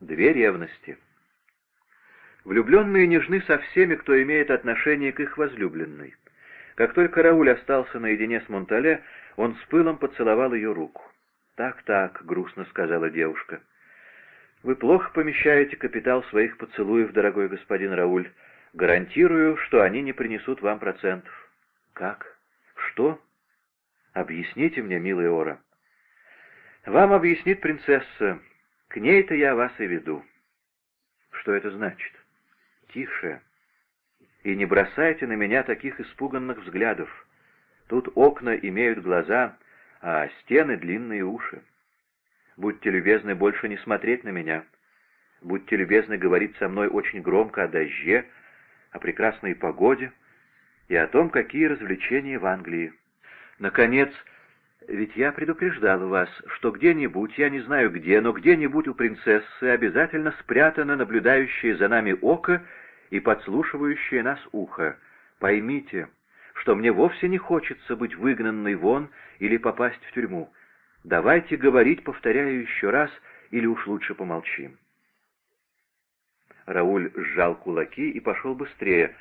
Две ревности. Влюбленные нежны со всеми, кто имеет отношение к их возлюбленной. Как только Рауль остался наедине с Монтале, он с пылом поцеловал ее руку. «Так-так», — грустно сказала девушка. «Вы плохо помещаете капитал своих поцелуев, дорогой господин Рауль. Гарантирую, что они не принесут вам процентов». «Как? Что?» «Объясните мне, милая Ора». «Вам объяснит принцесса. К ней-то я вас и веду». «Что это значит?» «Тише. И не бросайте на меня таких испуганных взглядов. Тут окна имеют глаза, а стены — длинные уши. Будьте любезны больше не смотреть на меня. Будьте любезны говорить со мной очень громко о дожде, о прекрасной погоде и о том, какие развлечения в Англии. Наконец, ведь я предупреждал вас, что где-нибудь, я не знаю где, но где-нибудь у принцессы обязательно спрятано наблюдающее за нами око и подслушивающее нас ухо. Поймите, что мне вовсе не хочется быть выгнанной вон или попасть в тюрьму. Давайте говорить, повторяю еще раз, или уж лучше помолчим. Рауль сжал кулаки и пошел быстрее.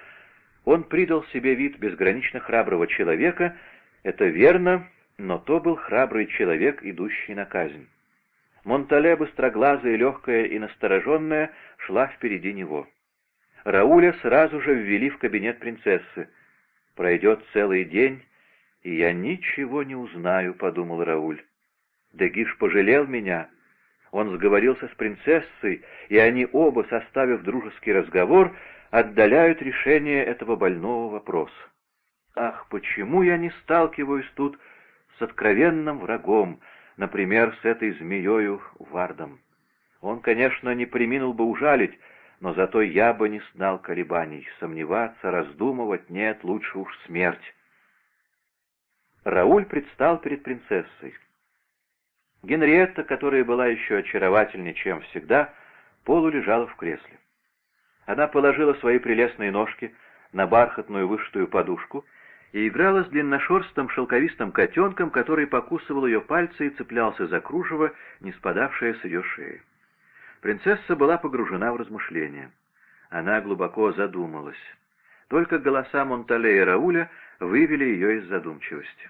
Он придал себе вид безгранично храброго человека, это верно, но то был храбрый человек, идущий на казнь. Монтале, быстроглазая, легкая и настороженная, шла впереди него. Рауля сразу же ввели в кабинет принцессы. «Пройдет целый день, и я ничего не узнаю», — подумал Рауль. Дегиш пожалел меня. Он сговорился с принцессой, и они оба, составив дружеский разговор, отдаляют решение этого больного вопроса. Ах, почему я не сталкиваюсь тут с откровенным врагом, например, с этой змеёю Вардом? Он, конечно, не приминул бы ужалить, но зато я бы не знал колебаний, сомневаться, раздумывать, нет, лучше уж смерть. Рауль предстал перед принцессой. Генриетта, которая была еще очаровательнее, чем всегда, полулежала в кресле. Она положила свои прелестные ножки на бархатную вышитую подушку и играла с длинношерстым шелковистым котенком, который покусывал ее пальцы и цеплялся за кружево, не спадавшее с ее шеи. Принцесса была погружена в размышления. Она глубоко задумалась. Только голоса Монтале и Рауля вывели ее из задумчивости.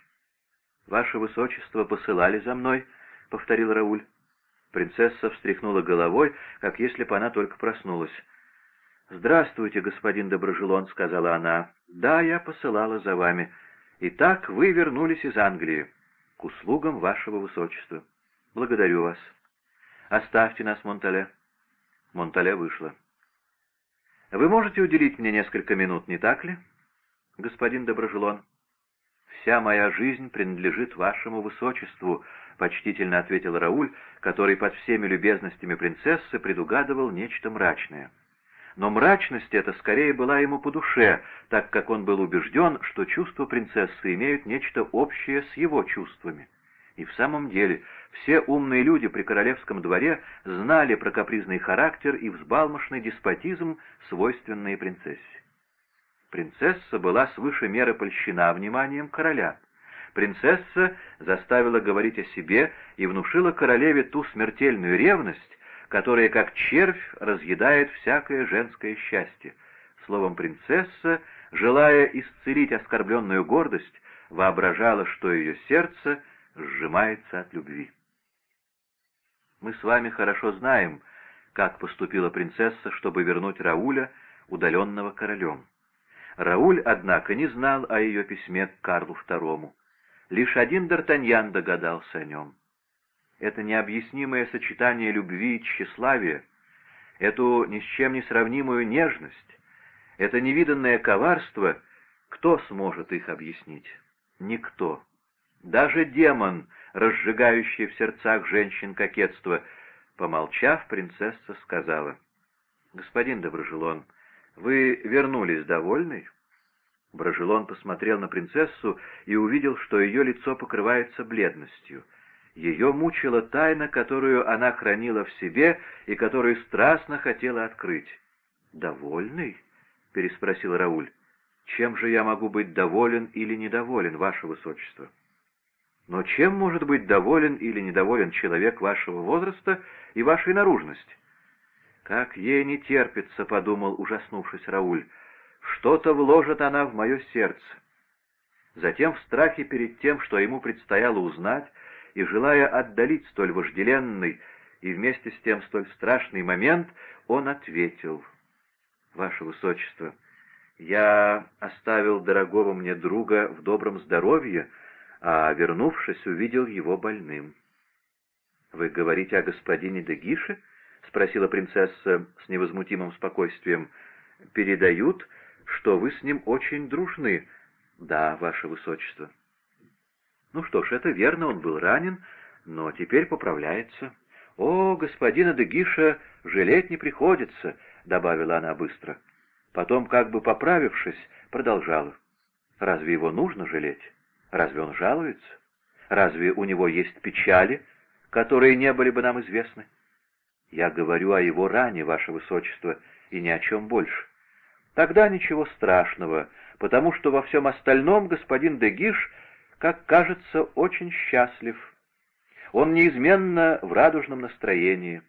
«Ваше Высочество посылали за мной», — повторил Рауль. Принцесса встряхнула головой, как если бы она только проснулась. «Здравствуйте, господин Доброжелон», — сказала она. «Да, я посылала за вами. Итак, вы вернулись из Англии. К услугам вашего высочества. Благодарю вас. Оставьте нас, Монтале». Монтале вышла. «Вы можете уделить мне несколько минут, не так ли, господин Доброжелон?» «Вся моя жизнь принадлежит вашему высочеству», — почтительно ответил Рауль, который под всеми любезностями принцессы предугадывал нечто мрачное но мрачность эта скорее была ему по душе, так как он был убежден, что чувства принцессы имеют нечто общее с его чувствами. И в самом деле, все умные люди при королевском дворе знали про капризный характер и взбалмошный деспотизм, свойственные принцессе. Принцесса была свыше меры польщена вниманием короля. Принцесса заставила говорить о себе и внушила королеве ту смертельную ревность, которая, как червь, разъедает всякое женское счастье. Словом, принцесса, желая исцелить оскорбленную гордость, воображала, что ее сердце сжимается от любви. Мы с вами хорошо знаем, как поступила принцесса, чтобы вернуть Рауля, удаленного королем. Рауль, однако, не знал о ее письме к Карлу II. Лишь один Д'Артаньян догадался о нем это необъяснимое сочетание любви и тщеславия, эту ни с чем не сравнимую нежность, это невиданное коварство, кто сможет их объяснить? Никто. Даже демон, разжигающий в сердцах женщин кокетство, помолчав, принцесса сказала, «Господин Доброжелон, вы вернулись довольный?» Брожелон посмотрел на принцессу и увидел, что ее лицо покрывается бледностью — ее мучила тайна, которую она хранила в себе и которую страстно хотела открыть. «Довольный?» — переспросил Рауль. «Чем же я могу быть доволен или недоволен, ваше высочество?» «Но чем может быть доволен или недоволен человек вашего возраста и вашей наружности? «Как ей не терпится», — подумал, ужаснувшись Рауль. «Что-то вложит она в мое сердце». Затем в страхе перед тем, что ему предстояло узнать, и желая отдалить столь вожделенный и вместе с тем столь страшный момент, он ответил, «Ваше Высочество, я оставил дорогого мне друга в добром здоровье, а, вернувшись, увидел его больным». «Вы говорите о господине Дегише?» — спросила принцесса с невозмутимым спокойствием. «Передают, что вы с ним очень дружны». «Да, ваше высочество». «Ну что ж, это верно, он был ранен, но теперь поправляется». «О, господина Дегиша жалеть не приходится», — добавила она быстро. Потом, как бы поправившись, продолжала. «Разве его нужно жалеть? Разве он жалуется? Разве у него есть печали, которые не были бы нам известны?» Я говорю о его ране, ваше высочество, и ни о чем больше. Тогда ничего страшного, потому что во всем остальном господин Дегиш, как кажется, очень счастлив. Он неизменно в радужном настроении.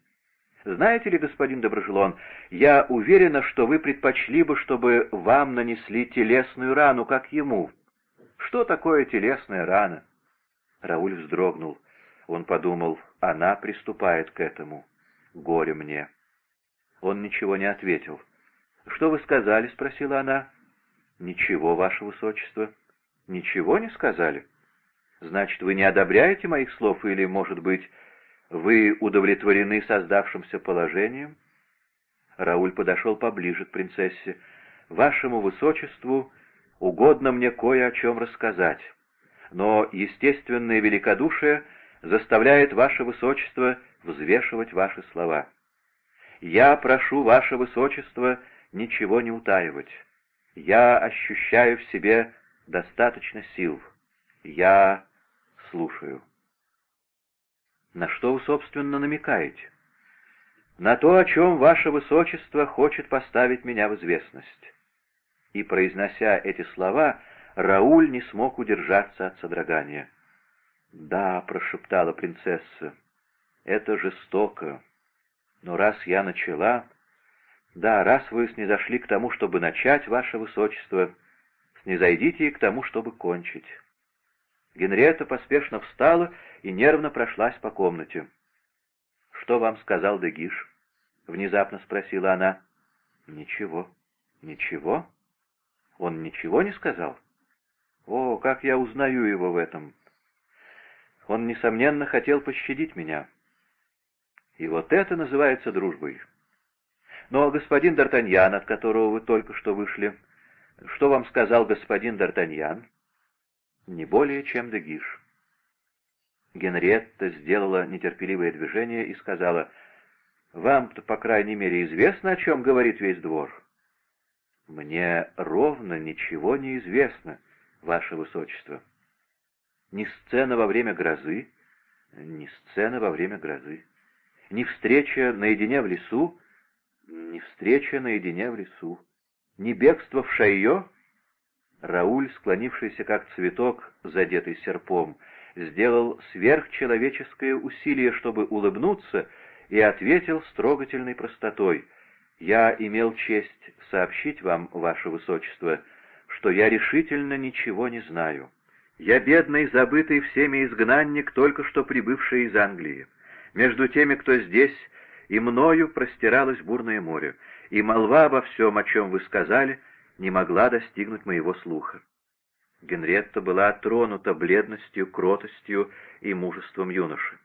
Знаете ли, господин Доброжелон, я уверена, что вы предпочли бы, чтобы вам нанесли телесную рану, как ему. Что такое телесная рана? Рауль вздрогнул. Он подумал, она приступает к этому горе мне». Он ничего не ответил. «Что вы сказали?» — спросила она. «Ничего, ваше высочество». «Ничего не сказали? Значит, вы не одобряете моих слов или, может быть, вы удовлетворены создавшимся положением?» Рауль подошел поближе к принцессе. «Вашему высочеству угодно мне кое о чем рассказать, но естественное великодушие заставляет ваше высочество взвешивать ваши слова. Я прошу ваше высочество ничего не утаивать. Я ощущаю в себе достаточно сил. Я слушаю. На что вы, собственно, намекаете? На то, о чем ваше высочество хочет поставить меня в известность. И, произнося эти слова, Рауль не смог удержаться от содрогания. «Да», — прошептала принцесса, это жестоко. Но раз я начала... Да, раз вы снизошли к тому, чтобы начать, ваше высочество, снизойдите и к тому, чтобы кончить. Генриетта поспешно встала и нервно прошлась по комнате. «Что вам сказал Дегиш?» — внезапно спросила она. «Ничего». «Ничего? Он ничего не сказал?» «О, как я узнаю его в этом!» «Он, несомненно, хотел пощадить меня». И вот это называется дружбой. Но господин Д'Артаньян, от которого вы только что вышли, что вам сказал господин Д'Артаньян? Не более, чем Дегиш. Генриетта сделала нетерпеливое движение и сказала, «Вам-то, по крайней мере, известно, о чем говорит весь двор?» «Мне ровно ничего не известно, ваше высочество. Ни сцена во время грозы, ни сцена во время грозы ни встреча наедине в лесу, ни встреча наедине в лесу, ни бегство в шайо. Рауль, склонившийся как цветок, задетый серпом, сделал сверхчеловеческое усилие, чтобы улыбнуться, и ответил с трогательной простотой. «Я имел честь сообщить вам, ваше высочество, что я решительно ничего не знаю. Я бедный, забытый всеми изгнанник, только что прибывший из Англии. Между теми, кто здесь, и мною простиралось бурное море, и молва обо всем, о чем вы сказали, не могла достигнуть моего слуха. Генретта была тронута бледностью, кротостью и мужеством юноши.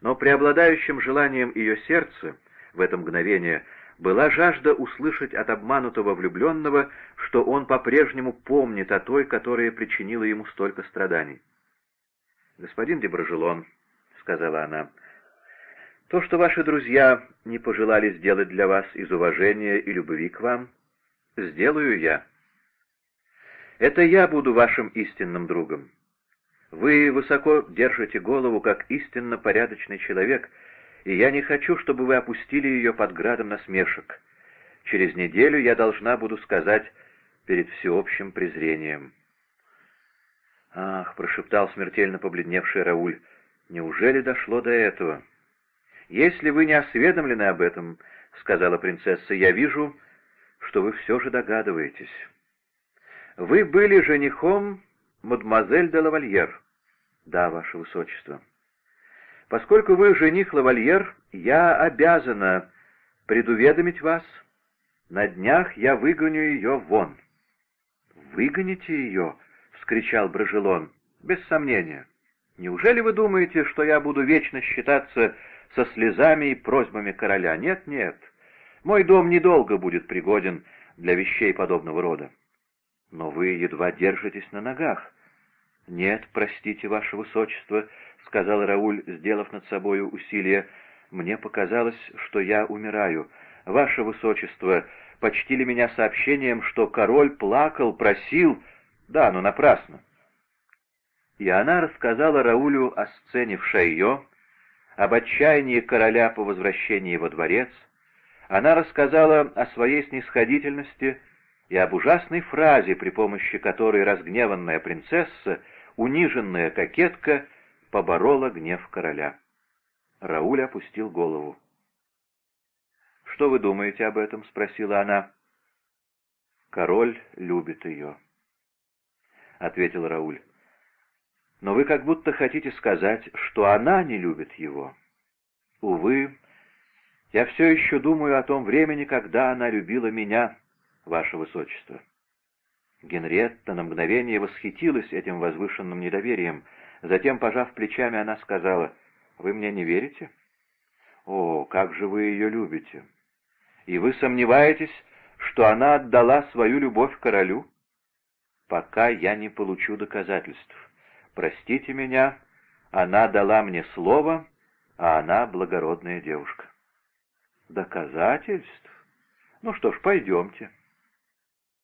Но преобладающим желанием ее сердца в это мгновение была жажда услышать от обманутого влюбленного, что он по-прежнему помнит о той, которая причинила ему столько страданий. «Господин Деброжелон», — сказала она, то, что ваши друзья не пожелали сделать для вас из уважения и любви к вам, сделаю я. Это я буду вашим истинным другом. Вы высоко держите голову, как истинно порядочный человек, и я не хочу, чтобы вы опустили ее под градом насмешек. Через неделю я должна буду сказать перед всеобщим презрением. «Ах!» — прошептал смертельно побледневший Рауль. «Неужели дошло до этого?» «Если вы не осведомлены об этом, — сказала принцесса, — я вижу, что вы все же догадываетесь. Вы были женихом мадемуазель де лавальер?» «Да, ваше высочество». «Поскольку вы жених лавальер, я обязана предуведомить вас. На днях я выгоню ее вон». «Выгоните ее?» — вскричал Брожелон. «Без сомнения. Неужели вы думаете, что я буду вечно считаться со слезами и просьбами короля? Нет, нет. Мой дом недолго будет пригоден для вещей подобного рода. Но вы едва держитесь на ногах. Нет, простите, ваше высочество, — сказал Рауль, сделав над собою усилие. Мне показалось, что я умираю. Ваше высочество почтили меня сообщением, что король плакал, просил... Да, но напрасно. И она рассказала Раулю о сцене в Шайо, об отчаянии короля по возвращении во дворец. Она рассказала о своей снисходительности и об ужасной фразе, при помощи которой разгневанная принцесса, униженная кокетка, поборола гнев короля. Рауль опустил голову. «Что вы думаете об этом?» — спросила она. «Король любит ее», — ответил Рауль. «Но вы как будто хотите сказать, что она не любит его. Увы, я все еще думаю о том времени, когда она любила меня, ваше высочество». Генриетта на мгновение восхитилась этим возвышенным недоверием. Затем, пожав плечами, она сказала, «Вы мне не верите?» «О, как же вы ее любите!» И вы сомневаетесь, что она отдала свою любовь королю? Пока я не получу доказательств. Простите меня, она дала мне слово, а она благородная девушка. Доказательств? Ну что ж, пойдемте.